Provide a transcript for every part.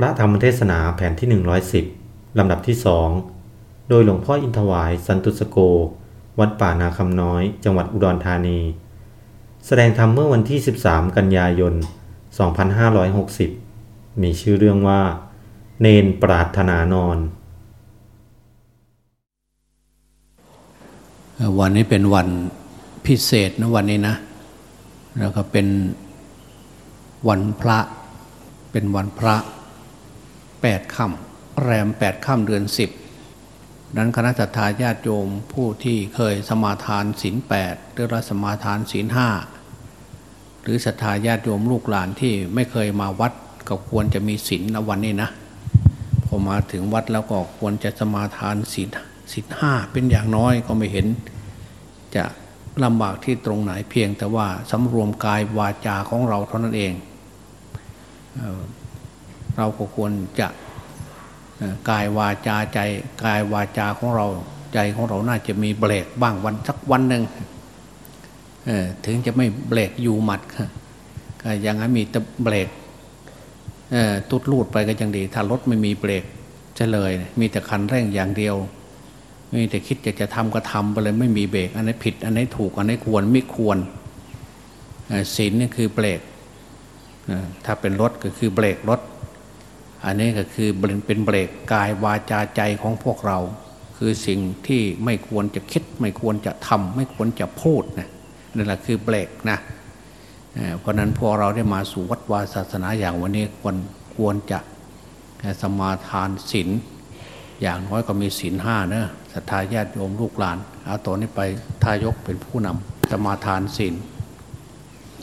พระธรรมเทศนาแผ่นที่ 110 ลำดับที่สองโดยหลวงพ่ออินทวายสันตุสโก วัดป่านาคำน้อย จังหวัดอุดรธานี แสดงธรรมเมื่อวันที่ 13 กันยายน 2560 มีชื่อเรื่องว่า เนนปรารถนานอน วันนี้เป็นวันพิเศษนะวันนี้นะ แล้วก็เป็นวันพระ เป็นวันพระ แปดค่ำแรมแปดค่ำเดือนสิบนั้นคณะสัตยาญาติโยมผู้ที่เคยสมาทานศีลแปดหรือรัสมาทานศีลห้าหรือศรัทธาญาติโยมลูกหลานที่ไม่เคยมาวัดก็ควรจะมีศีลในวันนี้นะพอมาถึงวัดแล้วก็ควรจะสมาทานศีลศีลห้าเป็นอย่างน้อยก็ไม่เห็น จะลำบากที่ตรงไหนเพียงแต่ว่าสำรวมกายวาจาของเราเท่านั้นเอง เราก็ควรจะกายวาจาใจกายวาจาของเราใจของเราน่าจะมีเบรกบ้างวันสักวันหนึ่งถึงจะไม่เบรกอยู่หมัดก็ยังให้มีแต่เบรกตุดลูดไปก็ยังดี ถ้ารถไม่มีเบรกจะเลย มีแต่คันเร่งอย่างเดียว มีแต่คิดอยากจะทำก็ทำไปเลยไม่มีเบรกอันไหนผิด อันไหนถูกอันไหนควรไม่ควรศีลนี่คือเบรกถ้าเป็นรถก็คือเบรกรถ อันนี้ก็คือเป็นเบรกกายวาจาใจของพวกเรา คือสิ่งที่ไม่ควรจะคิด ไม่ควรจะทำไม่ควรจะพูดนะนั่นแหละคือเบรกนะเพราะนั้นพวกเราได้มาสู่วัดวาศาสนาอย่างวันนี้ควรควรจะสมาทานศีลอย่างน้อยก็มีศีลห้านะศรัทธาญาติโยมลูกหลานเอาตัวนี้ไปทายกเป็นผู้นำสมาทานศีล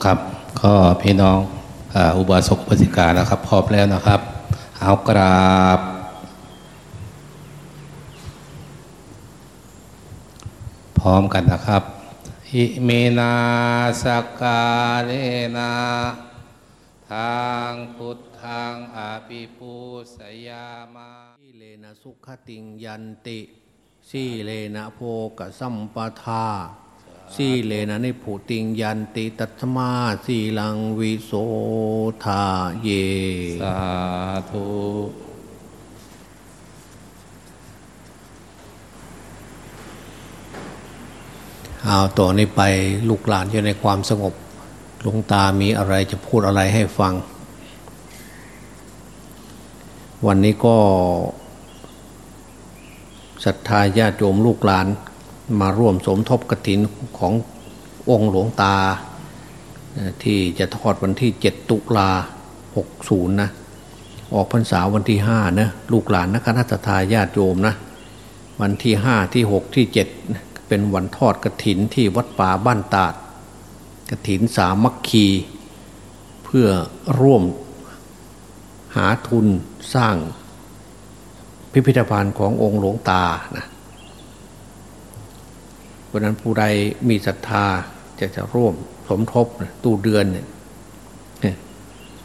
ครับก็พี่น้องอ,อุบาสกอุบาสิกานะครับพร้อมแล้วนะครับ เอากราบ พร้อมกันนะครับ อิเมนาสกกาเลนา ทางพุทธังอาภิปูสยามาสีเลนะสุขติงยันติสีเลนะโภกสัมปทา สีเลนะนิพุติงยันติตัตมาสีลังวิโสทาเย สาธุเอาต่อนนี้ไปลูกหลานอยู่ในความสงบหลวงตามีอะไรจะพูดอะไรให้ฟัง วันนี้ก็ศรัทธาญาติโยมลูกหลาน มาร่วมสมทบกฐินขององค์หลวงตา ที่จะทอดวันที่ 7 ตุลา60 นะ ออกพรรษาวันที่ 5 นะ ลูกหลานนะคณะทธาญาติโยมนะ วันที่ 5 ที่ 6 ที่ 7 เป็นวันทอดกระถินที่วัดป่าบ้านตาดกระถินสามัคคี เพื่อร่วมหาทุนสร้างพิพิธภัณฑ์ขององค์หลวงตานะ ราะนั้นผู้ใดมีศรัทธาจะจะร่วมสมทบตู้เดือนเนี่ย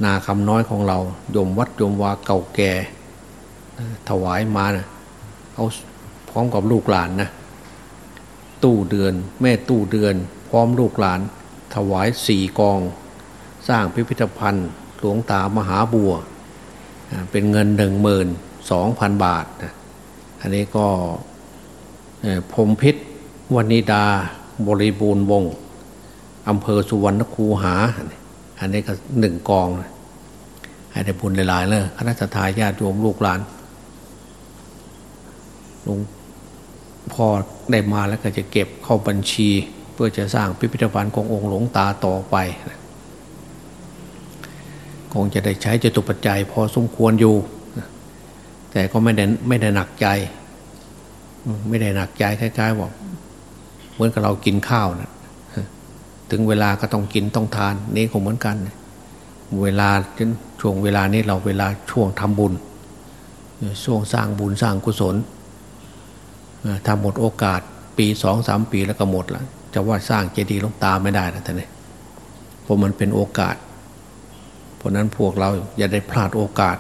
นาคำน้อยของเราโยมวัดโยมวาเก่าแก่ถวายมานะเอาพร้อมกับลูกหลานนะตู้เดือน แม่ตู้เดือน พร้อมลูกหลาน ถวายสี่กอง สร้างพิพิธภัณฑ์ หลวงตามหาบัว เป็นเงินหนึ่งหมื่นสองพันบาทนะอันนี้ก็พรมพิษ วันิดาบริบูรณ์วงอำเภอสุวรรณคูหา อันนี้ก็หนึ่งกอง ให้ได้บุญหลายๆเลยคณะทาญาติโยมลูกหลานหลวงพ่อได้มาแล้วก็จะเก็บเข้าบัญชี เพื่อจะสร้างพิพิธภัณฑ์ขององค์หลวงตาต่อไป คงจะได้ใช้จตุปัจจัยพอสมควรอยู่ แต่ก็ไม่ได้ไม่ได้หนักใจ ไม่ได้หนักใจคล้ายๆว่า มือนกับเรากินข้าวนะถึงเวลาก็ต้องกินต้องทาน นี่คงเหมือนกัน เวลาช่วงเวลานี้เราเวลาช่วงทำบุญช่วงสร้างบุญสร้างกุศลเอ่อถ้าหมดโอกาสปีสองสามปีแล้วก็หมดละจะว่าสร้างเจดีย์ลงตาไม่ได้นะท่านนี่เพราะมันเป็นโอกาส เพราะนั้นพวกเราอย่าได้พลาดโอกาส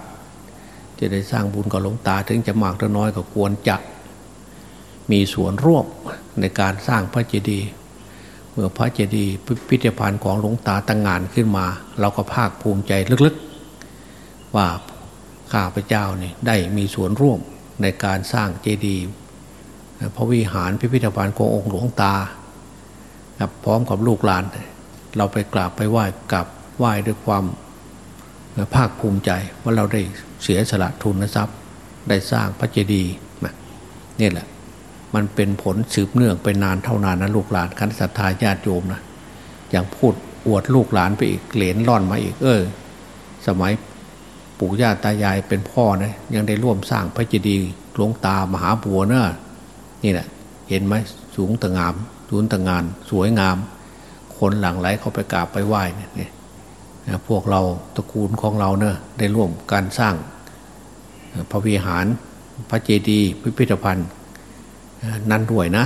จะได้สร้างบุญกับหลวงตาถึงจะมากหรือน้อยก็ควรจะ มีส่วนร่วมในการสร้างพระเจดีย์เมื่อพระเจดีย์พิพิธภัณฑ์ของหลวงตาตั้งงานขึ้นมา เราก็ภาคภูมิใจลึกๆ ว่าข้าพเจ้านี่ได้มีส่วนร่วมในการสร้างเจดีย์พระวิหารพิพิธภัณฑ์ขององค์หลวงตาครับพร้อมกับลูกหลาน เราไปกราบไปไหว้กราบไหว้ด้วยความภาคภูมิใจว่าเราได้เสียสละทุนทรัพย์ ได้สร้างพระเจดีย์นี่แหละ มันเป็นผลสืบเนื่องไปนานเท่านานนะลูกหลานคณะสัตยาญาติโยมนะอย่างพูดอวดลูกหลานไปอีกเหรียญร่อนมาอีก เออ สมัยปู่ย่าตายายเป็นพ่อนะยังได้ร่วมสร้างพระเจดีย์หลวงตามหาบัวเนอะนี่แหละเห็นไหมสูงตะงามสูงตะงาน สวยงาม คนหลั่งไหลเข้าไปกราบไปไหว้เนี่ยพวกเราตระกูลของเราเนอะได้ร่วมการสร้างพระวิหารพระเจดีย์พิพิธภัณฑ์ นั้นด้วยนะ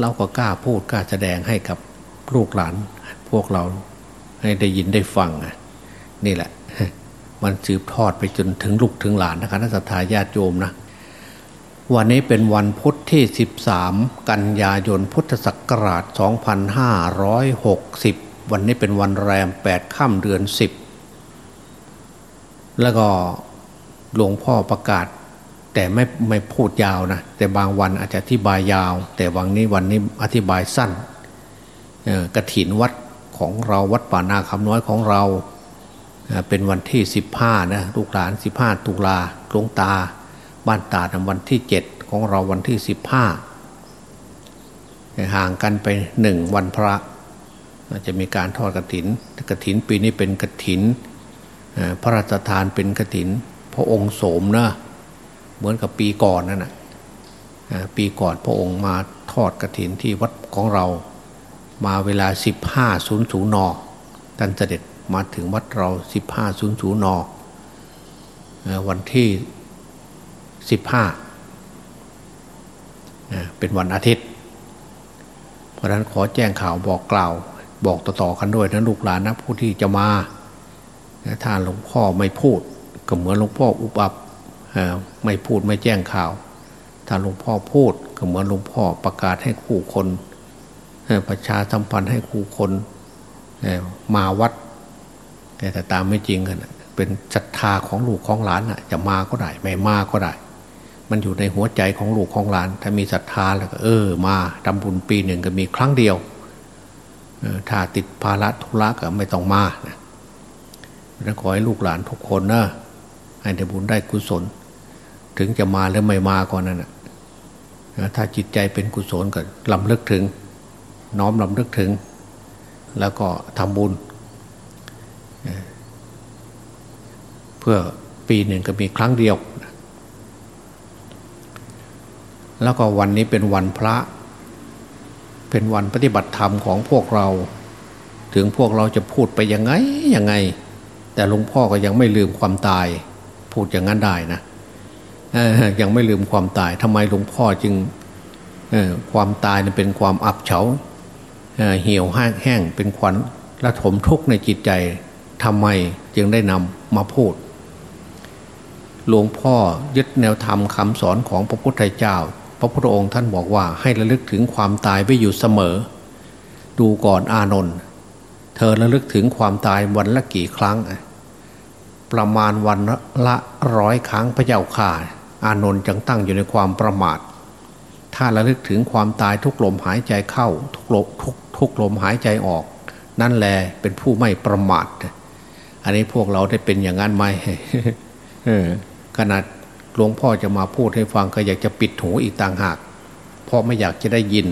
เราก็กล้าพูดกล้าแสดงให้กับลูกหลาน พวกเราให้ได้ยินได้ฟังนี่แหละ มันสืบทอดไปจนถึงลูกถึงหลานนะคะนักสัตยาติโยมนะวันนี้เป็นวันพุทธที่ 13 กันยายนพุทธศักราช 2560 วันนี้เป็นวันแรม 8 ค่ำเดือน 10 แล้วก็หลวงพ่อประกาศ แต่ไม่ไม่พูดยาวนะแต่บางวันอาจจะอธิบายยาว แต่วันนี้วันนี้อธิบายสั้นกระถินวัดของเราวัดป่านาคำน้อยของเราเป็นวันที่ 15นะลูกหลาน 15 ตุลาหลวงตา บ้านตาดวันที่เจ็ดของเราวันที่สิบห้าห่างกันไปหนึ่งวันพระจะมีการทอดกระถินกระถินปีนี้เป็นกระถินพระราชทานเป็นกระถิน พระองค์โสมนะ เหมือนกับปีก่อนนั่นนะปีก่อนพระองค์มาทอดกระถินที่วัดของเรามาเวลาสิบห้าศูนย์ศูนย์นท่านเสด็จมาถึงวัดเราสิบห้าศูนย์ศูนย์นวันที่สิบห้าเป็นวันอาทิตย์ เพราะนั้นขอแจ้งข่าวบอกกล่าว บอกต่อๆกันด้วยนะลูกหลานนะผู้ที่จะมาถ้าหลวงพ่อไม่พูดก็เหมือนหลวงพ่ออุบับ ไม่พูดไม่แจ้งข่าว ถ้าหลวงพ่อพูดก็เหมือนหลวงพ่อประกาศให้คู่คนประชาสัมพันธ์ให้คู่คนมาวัด แต่ตามไม่จริงกันเป็นศรัทธาของลูกของหลานจะมาก็ได้ ไม่มาก็ได้ มันอยู่ในหัวใจของลูกของหลาน ถ้ามีศรัทธาแล้วก็เออมาทำบุญปีหนึ่งก็มีครั้งเดียวถ้าติดภาระธุระก็ไม่ต้องมานะขอให้ลูกหลานทุกคนนะให้ได้บุญได้กุศล ถึงจะมาหรือไม่มาก่อนนั่นนะถ้าจิตใจเป็นกุศลก็ลำลึกถึง น้อมลำลึกถึง แล้วก็ทำบุญ เพื่อปีหนึ่งก็มีครั้งเดียว แล้วก็วันนี้เป็นวันพระ เป็นวันปฏิบัติธรรมของพวกเรา ถึงพวกเราจะพูดไปยังไงยังไง แต่หลวงพ่อก็ยังไม่ลืมความตาย พูดอย่างนั้นได้นะ ยังไม่ลืมความตายทำไมหลวงพ่อจึงความตายเป็นความอับเฉาเหี่ยวแห้งเป็นควันระถมทุกข์ในจิตใจทำไมจึงได้นำมาพูด หลวงพ่อยึดแนวธรรมคำสอนของพระพุทธเจ้า พระพุทธองค์ท่านบอกว่าให้ระลึกถึงความตายไว้อยู่เสมอ ดูก่อนอานนท์เธอระลึกถึงความตายวันละกี่ครั้ง ประมาณวันละร้อยครั้งพระเจ้าข่า อานนท์จึงตั้งอยู่ในความประมาท ถ้าระลึกถึงความตายทุกลมหายใจเข้า ทุกลมทุกทุกลมหายใจออก นั่นแหละเป็นผู้ไม่ประมาท อันนี้พวกเราได้เป็นอย่างนั้นไหมขนาดหลวงพ่อจะมาพูดให้ฟังก็อยากจะปิดหูอีกต่างหาก เพราะไม่อยากจะได้ยิน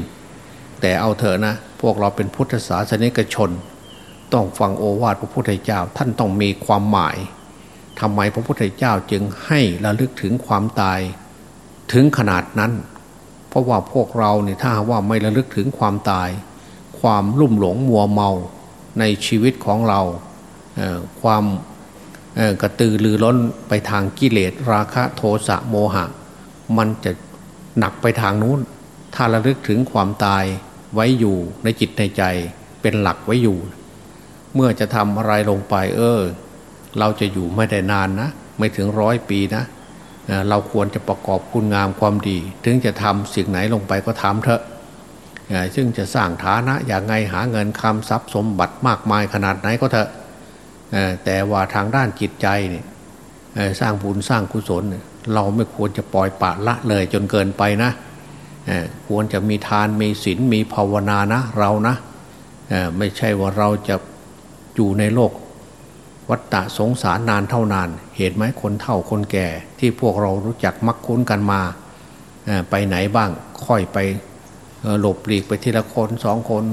แต่เอาเถอะนะ พวกเราเป็นพุทธศาสนิกชน ต้องฟังโอวาทพระพุทธเจ้า ท่านต้องมีความหมาย ทำไมพระพุทธเจ้าจึงให้ระลึกถึงความตายถึงขนาดนั้น เพราะว่าพวกเราเนี่ยถ้าว่าไม่ระลึกถึงความตาย ความลุ่มหลงมัวเมาในชีวิตของเราความกระตือรือร้นไปทางกิเลสราคะโทสะโมหะ มันจะหนักไปทางนู้น ถ้าระลึกถึงความตายไว้อยู่ในจิตในใจเป็นหลักไว้อยู่ เมื่อจะทำอะไรลงไปเออ เราจะอยู่ไม่ได้นานนะ ไม่ถึงร้อยปีนะ เราควรจะประกอบคุณงามความดี ถึงจะทำสิ่งไหนลงไปก็ทำเถอะซึ่งจะสร้างฐานะอย่างไงหาเงินคำทรัพย์สมบัติมากมายขนาดไหนก็เถอะแต่ว่าทางด้านจิตใจเนี่ยสร้างบุญสร้างกุศล เราไม่ควรจะปล่อยปะละเลยจนเกินไปนะควรจะมีทานมีศีลมีภาวนานะเรานะไม่ใช่ว่าเราจะอยู่ในโลก วัฏฏะสงสารนานเท่านาน เหตุไหมคนเฒ่าคนแก่ ที่พวกเรารู้จักมักคุ้นกันมาไปไหนบ้างค่อยไปหลบหลีกไปทีละคนสองคน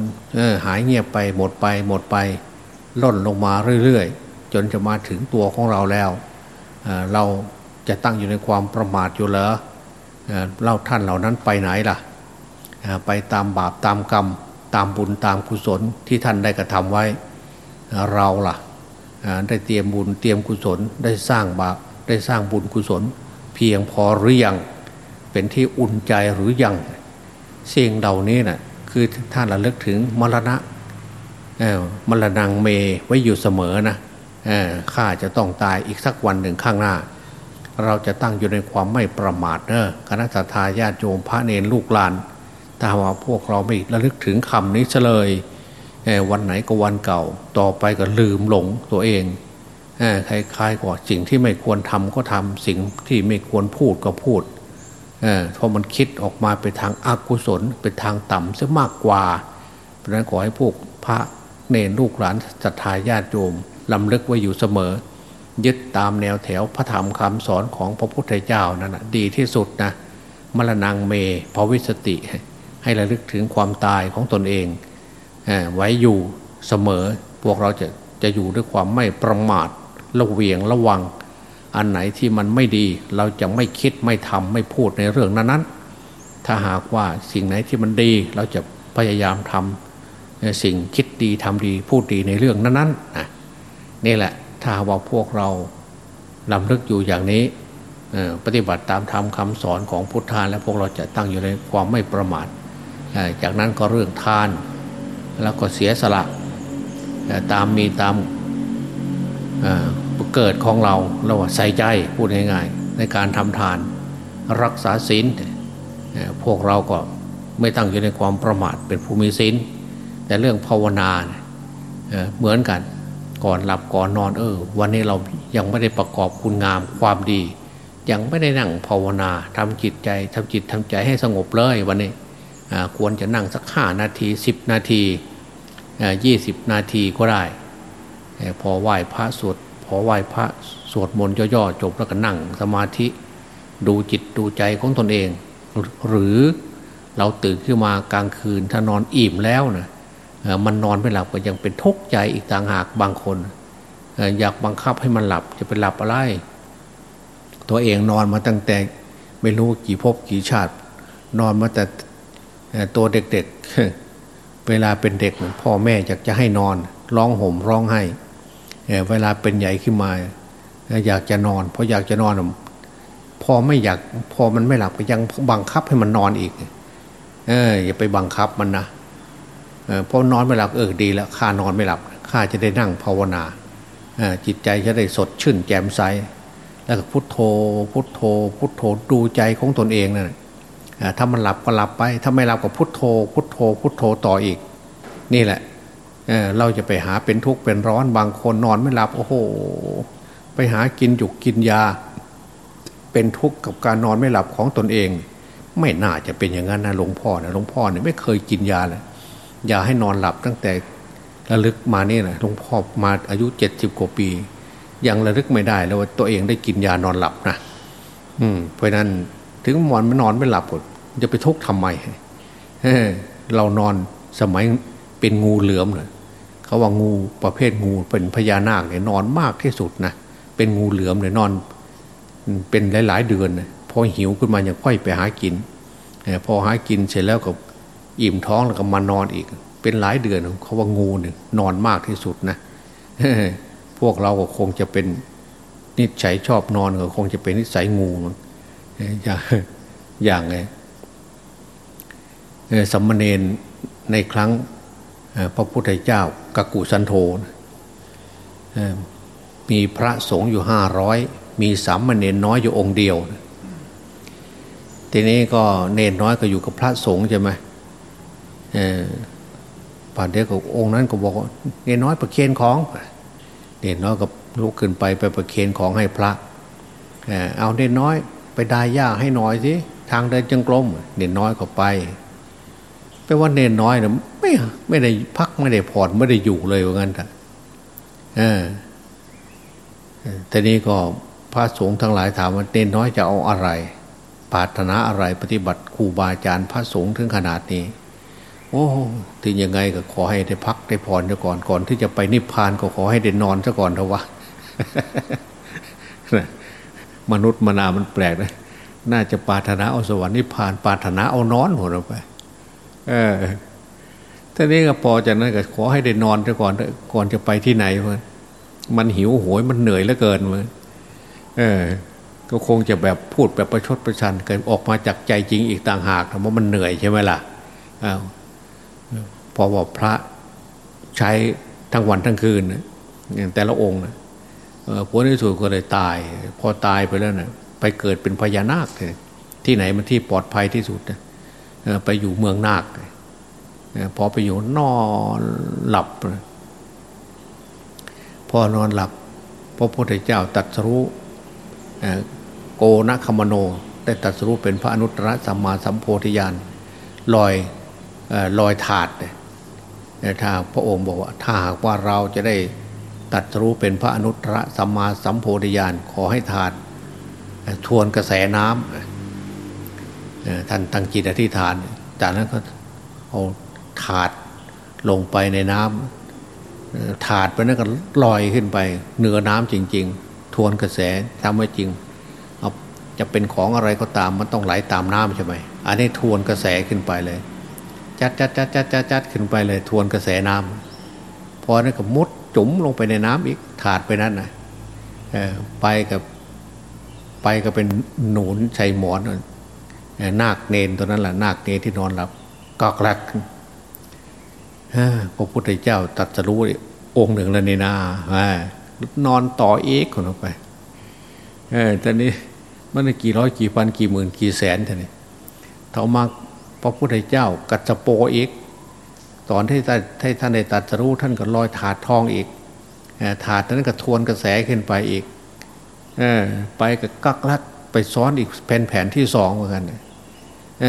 หายเงียบไปหมดไปหมดไป ล่นลงมาเรื่อยๆ จนจะมาถึงตัวของเราแล้วเราจะตั้งอยู่ในความประมาทอยู่เหรอเล่าท่านเหล่านั้นไปไหนล่ะไปตามบาปตามกรรม ตามบุญตามกุศลที่ท่านได้กระทำไว้ เราล่ะ ได้เตรียมบุญเตรียมกุศลได้สร้างบาปได้สร้างบุญกุศล เพียงพอหรือยังเป็นที่อุ่นใจหรือยังสิ่งเหล่านี้นะ่ะคือท่านระลึกถึงมรณะมรณงเมไว้อยู่เสมอนะข้าจะต้องตายอีกสักวันหนึ่งข้างหน้า เราจะตั้งอยู่ในความไม่ประมาทเนอะคณะทาญาติโยมพระเนรลูกหลาน ถ้าว่าพวกเราไม่ระลึกถึงคำนี้เลย วันไหนก็วันเก่า ต่อไปก็ลืมหลงตัวเองคล้ายๆกับสิ่งที่ไม่ควรทำก็ทำสิ่งที่ไม่ควรพูดก็พูดเพราะมันคิดออกมาไปทางอากุศลเป็นทางต่ำซะมากกว่า เพราะนั้นขอให้พวกพระเนรลูกหลานศรัทธาญาติโยมลำลึกไว้อยู่เสมอ ยึดตามแนวแถวพระธรรมคำสอนของพระพุทธเจ้านั่นนะดีที่สุดนะมรณงเมภวิสติ ให้ระลึกถึงความตายของตนเอง ไว้อยู่เสมอ พวกเราจะจะอยู่ด้วยความไม่ประมาทระเวียงระวัง อันไหนที่มันไม่ดี เราจะไม่คิดไม่ทำไม่พูดในเรื่องนั้นๆ ถ้าหากว่าสิ่งไหนที่มันดีเราจะพยายามทำสิ่งคิดดีทำดีพูดดีในเรื่องนั้นๆนะนี่แหละถ้าว่าพวกเราลำลึกอยู่อย่างนี้ปฏิบัติตามธรรมคาสอนของพุทธาน และพวกเราจะตั้งอยู่ในความไม่ประมาทจากนั้นก็เรื่องทาน แล้วก็เสียสละตามมีตามเกิดของเราเราใส่ใจพูดง่ายๆ ในการทำทานรักษาศีลพวกเราก็ไม่ตั้งอยู่ในความประมาทเป็นภูมิศีลแต่เรื่องภาวนาเหมือนกันก่อนหลับก่อนนอนเออ วันนี้เรายังไม่ได้ประกอบคุณงามความดี ยังไม่ได้นั่งภาวนาทำจิตใจทำจิตทำใจให้สงบเลยวันนี้ควรจะนั่งสักห้านาทีสิบนาที ยี่สิบนาทีก็ได้ พอไหว้พระสวดพอไหว้พระสวดมนต์ย่อๆจบแล้วก็นั่งสมาธิดูจิตดูใจของตนเอง หรือเราตื่นขึ้นมากลางคืนถ้านอนอิ่มแล้วนะมันนอนไม่หลับก็ยังเป็นทุกข์ใจอีกต่างหากบางคน อยากบังคับให้มันหลับจะไปหลับอะไร ตัวเองนอนมาตั้งแต่ไม่รู้กี่ภพกี่ชาติ นอนมาแต่ตัวเด็กๆ เวลาเป็นเด็กพ่อแม่อยากจะให้นอน ร้องห่มร้องไห้เวลาเป็นใหญ่ขึ้นมา อยากจะนอนเพออยากจะนอนพอไม่อยากพอมันไม่หลับก็ยังบังคับให้มันนอนอีก เอออย่าไปบังคับมันนะพอนอนไม่หลับเออดีแล้วข้านอนไม่หลับข้าจะได้นั่งภาวนาจิตใจจะได้สดชื่นแจ่มใส แล้วก็พุทโธ พุทโธ พุทโธดูใจของตนเองนะ่ะ ถ้ามันหลับก็หลับไป ถ้าไม่หลับก็พุทโธ พุทโธ พุทโธต่ออีก นี่แหละเเราจะไปหาเป็นทุกข์เป็นร้อนบางคนนอนไม่หลับโอ้โห ไปหากินจุกกินยา เป็นทุกข์กับการนอนไม่หลับของตนเอง ไม่น่าจะเป็นอย่างนั้นนะหลวงพ่อนะหลวงพ่อเนี่ยไม่เคยกินยาเลยอย่าให้นอนหลับตั้งแต่ระลึกมานี่นะหลวงพ่อมาอายุเจ็ดสิบกว่าปียังระลึกไม่ได้แล้วว่าตัวเองได้กินยานอนหลับนะอืมเพราะนั้นถึงมอนไม่นอนไม่หลับก จะไปทุกข์ทำไมเเรานอนสมัยเป็นงูเหลือมเลยเขาว่างูประเภทงูเป็นพญานาคเนี่ยนอนมากที่สุดนะเป็นงูเหลือมเลยนอน เป็นหลาย ๆ เดือนพอหิวขึ้นมายังค่อยไปหากินพอหากินเสร็จแล้วก็อิ่มท้องแล้วก็มานอนอีก เป็นหลายเดือนเขาว่างูเนี่ยนอนมากที่สุดนะพวกเราก็คงจะเป็นนิสัยชอบนอนก็คงจะเป็นนิสัยงู อย่างอย่างไง สัมมเนนในครั้งพระพุทธเจ้ากักุสันโธมีพระสงฆ์อยู่ห้าร้อยมีสามเณรน้อยอยู่องค์เดียว ทีนี้ก็เนนน้อยก็อยู่กับพระสงฆ์ใช่ไหมป่านเดียวกับองค์นั้นก็บอกเนนน้อยประเคนของ เนนน้อยก็ลุกขึ้นไปไปประเคนของให้พระ เอาเด่นน้อยไปดายหญ้าให้หน่อยสิทางเดินจงกรมเด่นน้อยก็ไป ลว่าเนนน้อยเนะไม่ไม่ได้พักไม่ได้ผ่อนไม่ได้อยู่เลยว่างั้นแต่เออแต่นี้ก็พระสงฆ์ทั้งหลายถามว่าเนนน้อยจะเอาอะไรปารถนาอะไรปฏิบัติครูบาอาจารย์พระสงฆ์ถึงขนาดนี้ โอ้ถึงยังไงก็ขอให้ได้พักได้ผ่อนซะก่อนก่อน ที่จะไปนิพพานก็ขอให้ได้นอนซะก่อนเถอะวะมนุษย์มนามันแปลกนะน่าจะปารถนาเอาสวรรค์นิพพานปารถนาเอานอนหัวเราไป เออท่านี้ก็พอจากนั้นก็ขอให้ได้นอนซะก่อนก่อนจะไปที่ไหนเพื่อนมันหิวโหยมันเหนื่อยเหลือเกินเมือนเออ ก็คงจะแบบพูดแบบประชดประชันเกินออกมาจากใจจริงอีกต่างหากเพราะมันเหนื่อยใช่ไหมล่ะอ้าวพอบอกพระใช้ทั้งวันทั้งคืนอย่างแต่ละองค์นะผลที่สุดก็เลยตาย พอตายไปแล้วนะไปเกิดเป็นพญานาคเลยที่ไหนมันที่ปลอดภัยที่สุดนะ ไปอยู่เมืองนาคพอไปอยู่นอนหลับ พอนอนหลับพระพุทธเจ้าตัดสรู้โกนคมโน ได้ตัดสรู้เป็นพระอนุตตรสัมมาสัมโพธิญาณลอยลอยถาดถ้าพระองค์บอกว่าถ้าหากว่าเราจะได้ตัดรู้เป็นพระอนุตตรสัมมาสัมโพธิญาณขอให้ถาดทวนกระแสน้ำ ท่านตั้งจิตอธิษฐาน จากนั้นก็เอาถาดลงไปในน้ำถาดไปนั้นก็ลอยขึ้นไป เหนือน้ำจริง ๆ ทวนกระแสทำให้จริงเอาจะเป็นของอะไรก็ตามมันต้องไหลตามน้ำใช่ไหมอันนี้ทวนกระแสขึ้นไปเลย จัดจัดจัดจัดจัดจัดขึ้นไปเลย ทวนกระแสน้ำพอนั้นก็มุดจุ๋มลงไปในน้ำอีกถาดไปนั้นนะไปกับไปก็เป็นหนุนใส่หมอน นาคเนนตัวนั้นแหละนาคเนนที่นอนหลับกอกลักพระพุทธเจ้าตัดสรู้องค์หนึ่งแล้วนี่นานอนต่อเอกคนออกไปเออตอนนี้มันกี่ร้อยกี่พันกี่หมื่นกี่แสนท่านี่เท่ามาพระพุทธเจ้ากัจจโปเอกตอนที่ท่านได้ตัดสรู้ท่านก็ลอยถาดทองอีกถาดนั้นก็ทวนกระแสขึ้นไปอีกอไปกับกักลักไปซ้อนอีกแผ่นแผ่นที่สองเหมือนกัน อ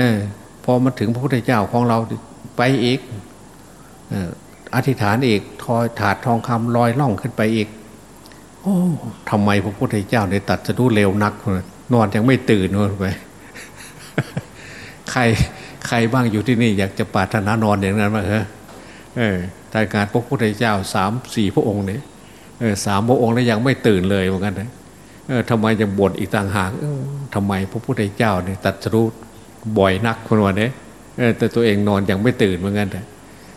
พอมาถึงพระพุทธเจ้าของเราไปอีกอธิษฐานอีกทอยถาดทองคำลอยล่องขึ้นไปอีก โอ้ทำไมพระพุทธเจ้าได้ตัดจะดูเร็วนัก นอนยังไม่ตื่นนอนไป ใครใครบ้างอยู่ที่นี่ อยากจะปาถนานอนอย่างนั้นมั้งเหรอเออแต่การพระพุทธเจ้าสามสี่พระองค์เนี่ยสามพระองค์แล้วยังไม่ตื่นเลยเหมือนกันนะทำไมยังบ่นอีกต่างหากทำไมพระพุทธเจ้าเนี่ยตัดรู้ บ่อยนักคนวันนี้แต่ตัวเองนอนยังไม่ตื่นเหมือนกันแต่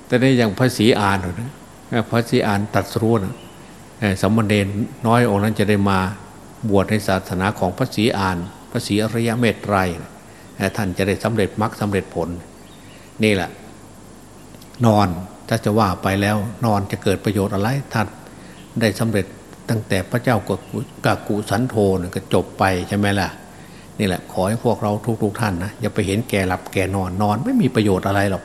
แต่ได้ยังพระศรีอานนะพระศรีอานตัดรู้นะสมณเณรน้อยองค์นั้นจะได้มาบวชในศาสนาของพระศรีอาน พระศรีอริยเมตไตรท่านจะได้สำเร็จมรรคสาเร็จผล นี่แหละ นอนถ้าจะว่าไปแล้ว นอนจะเกิดประโยชน์อะไรท่านได้สำเร็จตั้งแต่พระเจ้ากกากุสันโธนก็จบไปใช่ไหมล่ะ นี่แหละ ขอให้พวกเราทุกๆทท่านนะอย่าไปเห็นแก่หลับแก่นอนนอน ไม่มีประโยชน์อะไรหรอก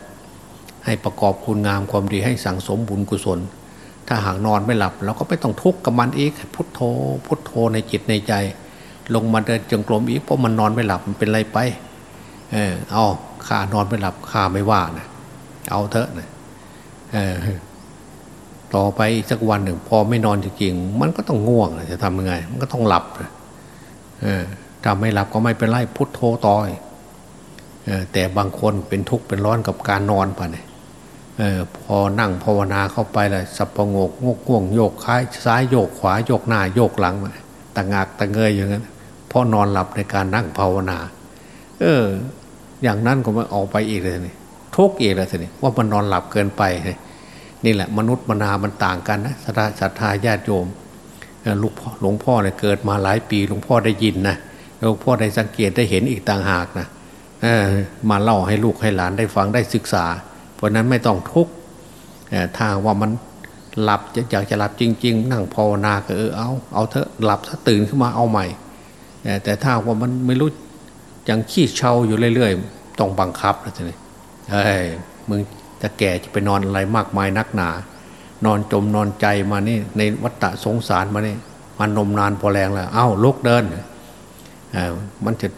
ให้ประกอบคุณงามความดีให้สั่งสมบุญกุศล ถ้าหากนอนไม่หลับเราก็ไม่ต้องทุกข์กับมันอีกพุทโธ พุทโธในจิตในใจ ลงมาเดินจงกรมอีกเพราะมันนอนไม่หลับมันเป็นไรไป เออเอาข้านอนไม่หลับข้าไม่ว่านะเอาเถอะนะเออต่อไปสักวันหนึ่งพอไม่นอนจริงๆมันก็ต้องง่วงจะทำยังไง มันก็ต้องหลับเออ ทำไม่หลับก็ไม่เป็นไรพุทโธต่อยแต่บางคนเป็นทุกข์เป็นร้อนกับการนอนไปเนี่ยพอนั่งภาวนาเข้าไปเลยสับประงกงกง่วงโยกค้ายซ้ายโยกขวาโยกหน้าโยกหลังมาตะงากตะเงยอย่างนั้นพอนอนหลับในการนั่งภาวนา เออ อย่างนั้นก็ม่ออกไปอีกเลยนี่ทุกข์อีกเลยสิว่ามันนอนหลับเกินไปนี่แหละ มนุษย์มนามันต่างกันนะศรัทธาญาติโยมลูกพ่อหลวงพ่อเนี่ยเกิดมาหลายปีหลวงพ่อได้ยินนะ หลวงพ่อได้สังเกตได้เห็นอีกต่างหากนะมาเล่าให้ลูกให้หลานได้ฟังได้ศึกษา เพราะนั้นไม่ต้องทุกข์ถ้าว่ามันหลับอยากจะหลับจริง ๆ นั่งภาวนาก็เออเอาเอาเถอะหลับถ้าตื่นขึ้นมาเอาใหม่ แต่ถ้าว่ามันไม่รู้ยังขี้เชาอยู่เรื่อยๆต้องบังคับนะทีนี้เฮ้ยมึงจะแก่จะไปนอนอะไรมากมายนักหนา นอนจมนอนใจมานี่ในวัฏฏะสงสารมานี่มันนมนานพอแรงแล้ว เอ้าลุกเดินเมันจะ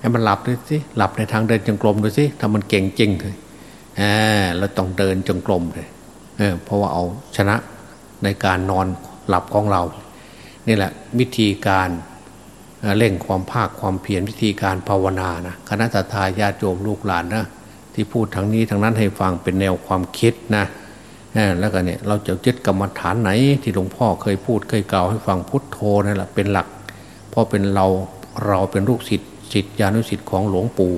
ให้มันหลับดูสิหลับในทางเดินจงกรมดูสิถ้ามันเก่งจริงเลยเออเราต้องเดินจงกรมเลยเออเพราะว่าเอาชนะในการนอนหลับของเรา นี่แหละวิธีการเอ่อเร่งความภาคความเพียรวิธีการภาวนานะคณะทาญาโยมลูกหลานนะที่พูดทั้งนี้ทั้งนั้นให้ฟังเป็นแนวความคิดนะแล้วก็เนี่ยเราจะยึดกรรมฐานไหนที่หลวงพ่อเคยพูดเคยกล่าวให้ฟังพุทโธนั่นแหละเป็นหลัก เพราะเป็นเรา เราเป็นลูกศิษย์ศิษยานุศิษย์ของหลวงปู่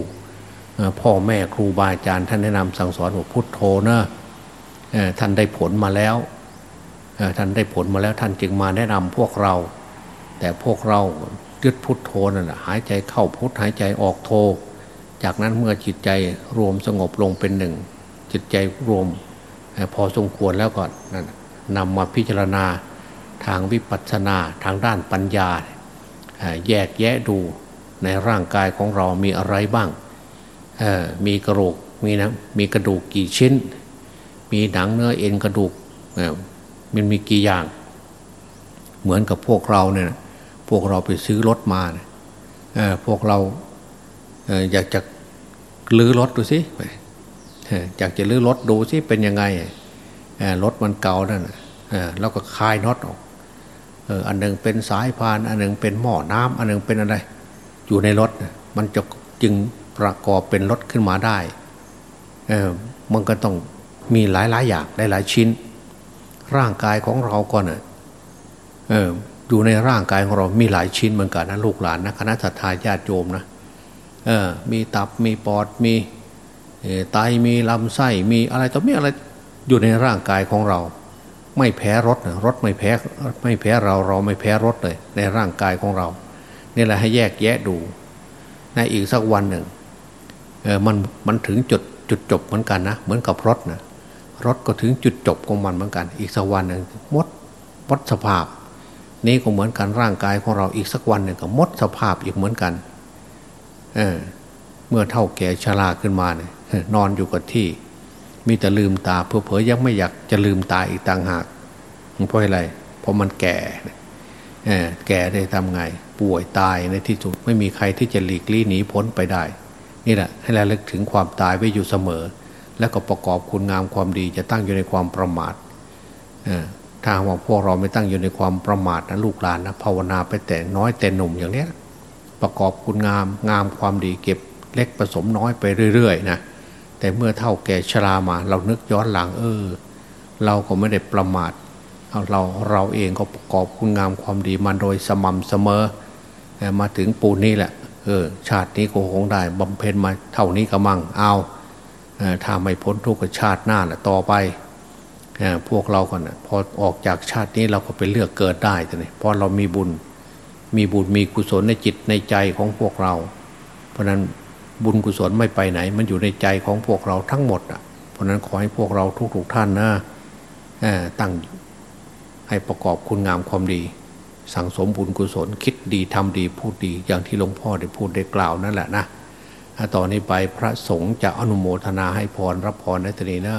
พ่อแม่ครูบาอาจารย์ท่านแนะนำสั่งสอนว่าพุทโธนะเอ่อท่านได้ผลมาแล้วท่านได้ผลมาแล้วท่านจึงมาแนะนำพวกเรา แต่พวกเรายึดพุทโธนั่นแหะหายใจเข้าพุทหายใจออกโธจากนั้นเมื่อจิตใจรวมสงบลงเป็นหนึ่ง จิตใจรวมพอสมควรแล้วก็นั่นนำมาพิจารณาทางวิปัสสนาทางด้านปัญญา แยกแยะดูในร่างกายของเรามีอะไรบ้าง มีกระโหลกมีนะมีกระดูกกี่ชิ้น มีหนังเนื้อเอ็นกระดูกมันมีกี่อย่าง เหมือนกับพวกเราเนี่ยพวกเราไปซื้อรถมาพวกเราอยากจะลื้อรถดูสิอยากจะลื้อรถดูสิเป็นยังไงรถมันเก่านั่นแล้วก็คลายน็อตออก อันหนึ่งเป็นสายพาน อันหนึ่งเป็นหม้อน้ำอันหนึ่งเป็นอะไร อยู่ในรถมันจะจึงประกอบเป็นรถขึ้นมาได้เออมันก็ต้องมีหลายหลายอย่างหลายหลายชิ้น ร่างกายของเราก็เนี่ยเอออยู่ในร่างกายของเรามีหลายชิ้นเหมือนกันนะลูกหลานนะคณะสัตยาญาติโยมนะเออมีตับมีปอดมีไตมีลำไส้มีอะไรต่อมีอะไรอยู่ในร่างกายของเรา ไม่แพ้รถรถไม่แพ้ไม่แพ้เราเราไม่แพ้รถเลย ในร่างกายของเรานี่แหละให้แยกแยะดูในอีกสักวันหนึ่งเออมันมันถึงจุดจุดจบเหมือนกันนะเหมือนกับรถนะรถก็ถึงจุดจบของมันเหมือนกัน อีกสักวันหนึ่งมดมดสภาพ นี่ก็เหมือนกันร่างกายของเราอีกสักวันหนึ่งก็มดสภาพอีกเหมือนกันเออเมื่อเท่าแก่ชราขึ้นมาเนี่ยนอนอยู่กับที่ มีแต่ลืมตาเผลอๆยังไม่อยากจะลืมตาอีกต่างหากเพราะอะไร เพราะมันแก่แก่ได้ทำไง ป่วยตายในที่สุดไม่มีใครที่จะหลีกลี่หนีพ้นไปได้ นี่แหละให้ระลึกถึงความตายไว้อยู่เสมอ แล้วก็ประกอบคุณงามความดีจะตั้งอยู่ในความประมาทถ้าว่าพวกเราไม่ตั้งอยู่ในความประมาทนะลูกหลานนะภาวนาไปแต่น้อยแต่หนุ่มอย่างนี้ประกอบคุณงามงามความดีเก็บเล็กผสมน้อยไปเรื่อยๆนะ แต่เมื่อเท่าแก่ชรามา เรานึกย้อนหลังเออ เราก็ไม่ได้ประมาทเราเราเองก็ประกอบคุณงามความดีมาโดยสม่ำเสมอ มาถึงปูนนี้แหละเออชาตินี้ก็คงได้บำเพ็ญมาเท่านี้ก็มั่งเอาถ้าไม่พ้นทุกข์ชาติหน้าแหละต่อไปพวกเราก่อนนะพอออกจากชาตินี้เราก็ไปเลือกเกิดได้แต่นี่ยเพราะเรามีบุญ มีบุญมีกุศลในจิตในใจของพวกเรา เพราะนั้น บุญกุศลไม่ไปไหน มันอยู่ในใจของพวกเราทั้งหมดอะเพราะนั้นขอให้พวกเราทุกๆท่านนะตั้งให้ประกอบคุณงามความดี สั่งสมบุญกุศล คิดดีทำดีพูดดี อย่างที่หลวงพ่อได้พูดได้กล่าวนั่นแหละนะต่อนนี้ไปพระสงฆ์จะอนุโมทนาให้พรรับพรในตรีนะ